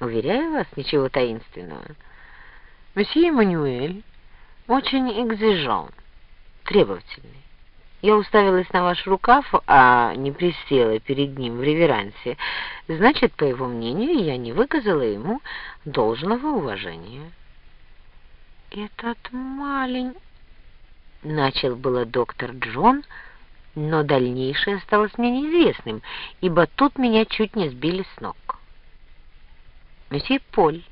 Уверяю вас, ничего таинственного. Месье Эммануэль очень экзижон, требовательный. Я уставилась на ваш рукав, а не присела перед ним в реверансе. Значит, по его мнению, я не выказала ему должного уважения. «Этот малень...» — начал было доктор Джон, но дальнейшее осталось мне неизвестным, ибо тут меня чуть не сбили с ног. Месье Поль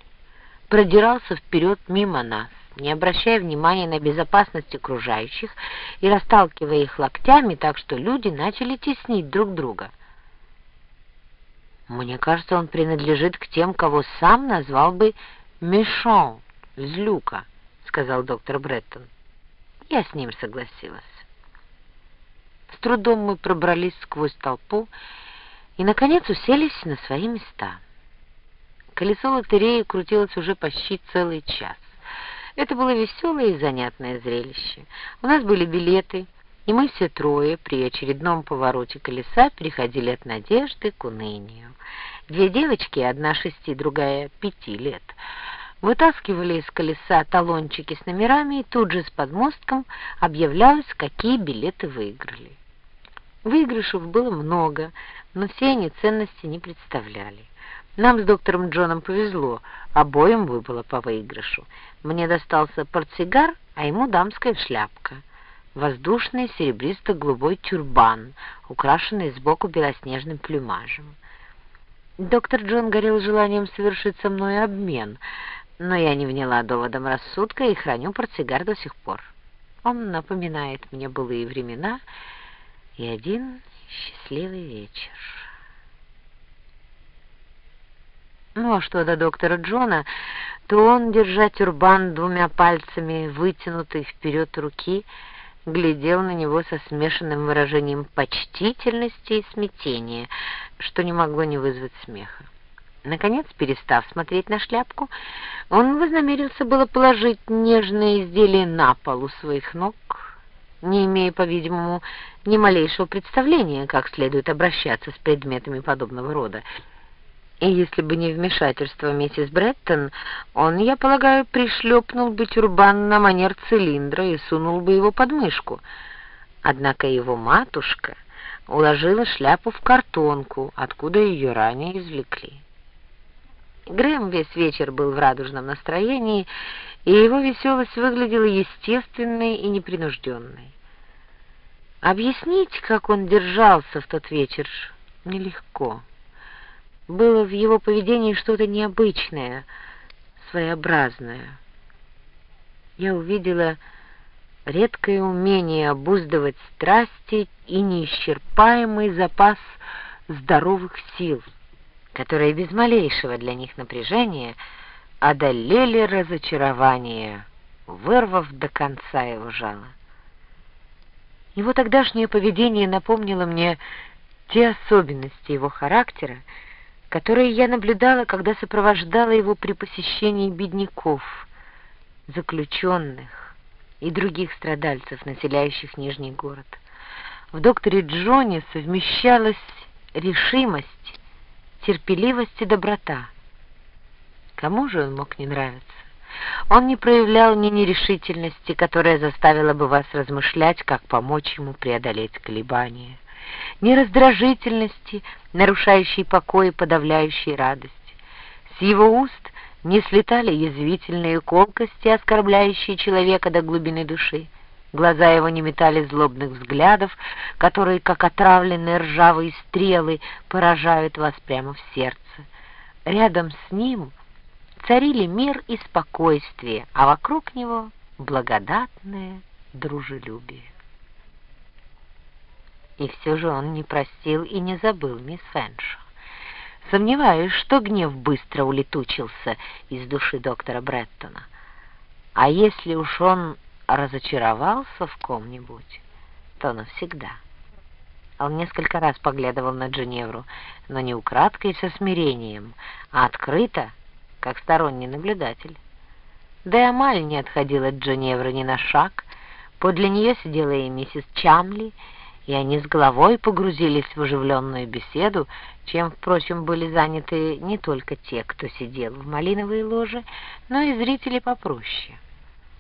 продирался вперед мимо нас, не обращая внимания на безопасность окружающих и расталкивая их локтями, так что люди начали теснить друг друга. Мне кажется, он принадлежит к тем, кого сам назвал бы «мешон», «злюка», — сказал доктор Бреттон. Я с ним согласилась. С трудом мы пробрались сквозь толпу и, наконец, уселись на свои места. Колесо лотереи крутилось уже почти целый час. Это было веселое и занятное зрелище. У нас были билеты, и мы все трое при очередном повороте колеса переходили от надежды к унынию. Две девочки, одна шести, другая пяти лет, вытаскивали из колеса талончики с номерами, и тут же с подмостком объявлялось, какие билеты выиграли. Выигрышев было много, но все они ценности не представляли. Нам с доктором Джоном повезло, обоим выпало по выигрышу. Мне достался портсигар, а ему дамская шляпка. Воздушный серебристо-голубой тюрбан, украшенный сбоку белоснежным плюмажем. Доктор Джон горел желанием совершить со мной обмен, но я не вняла доводом рассудка и храню портсигар до сих пор. Он напоминает мне былые времена и один счастливый вечер. Ну, а что до доктора Джона, то он, держа тюрбан двумя пальцами, вытянутой вперед руки, глядел на него со смешанным выражением почтительности и смятения, что не могло не вызвать смеха. Наконец, перестав смотреть на шляпку, он вознамерился было положить нежное изделие на пол у своих ног, не имея, по-видимому, ни малейшего представления, как следует обращаться с предметами подобного рода, и если бы не вмешательство миссис Бреттон, он, я полагаю, пришлепнул бы тюрбан на манер цилиндра и сунул бы его под мышку. Однако его матушка уложила шляпу в картонку, откуда ее ранее извлекли. Грэм весь вечер был в радужном настроении, и его веселость выглядела естественной и непринужденной. Объяснить, как он держался в тот вечер, нелегко. Было в его поведении что-то необычное, своеобразное. Я увидела редкое умение обуздывать страсти и неисчерпаемый запас здоровых сил, которые без малейшего для них напряжения одолели разочарование, вырвав до конца его жало. Его тогдашнее поведение напомнило мне те особенности его характера, которые я наблюдала, когда сопровождала его при посещении бедняков, заключенных и других страдальцев, населяющих Нижний город. В докторе Джоне совмещалась решимость, терпеливость и доброта. Кому же он мог не нравиться? Он не проявлял ни нерешительности, которая заставила бы вас размышлять, как помочь ему преодолеть колебания ни раздражительности, нарушающей покой и подавляющей радость. С его уст не слетали язвительные колкости, оскорбляющие человека до глубины души. Глаза его не метали злобных взглядов, которые, как отравленные ржавые стрелы, поражают вас прямо в сердце. Рядом с ним царили мир и спокойствие, а вокруг него благодатное дружелюбие. И все же он не простил и не забыл мисс Фэншо. Сомневаюсь, что гнев быстро улетучился из души доктора Бреттона. А если уж он разочаровался в ком-нибудь, то навсегда. Он несколько раз поглядывал на Дженевру, но не украдкой со смирением, а открыто, как сторонний наблюдатель. Да и Амаль не отходила от Дженевры ни на шаг, подле нее сидела и миссис Чамли, и они с головой погрузились в оживленную беседу, чем, впрочем, были заняты не только те, кто сидел в малиновой ложе, но и зрители попроще.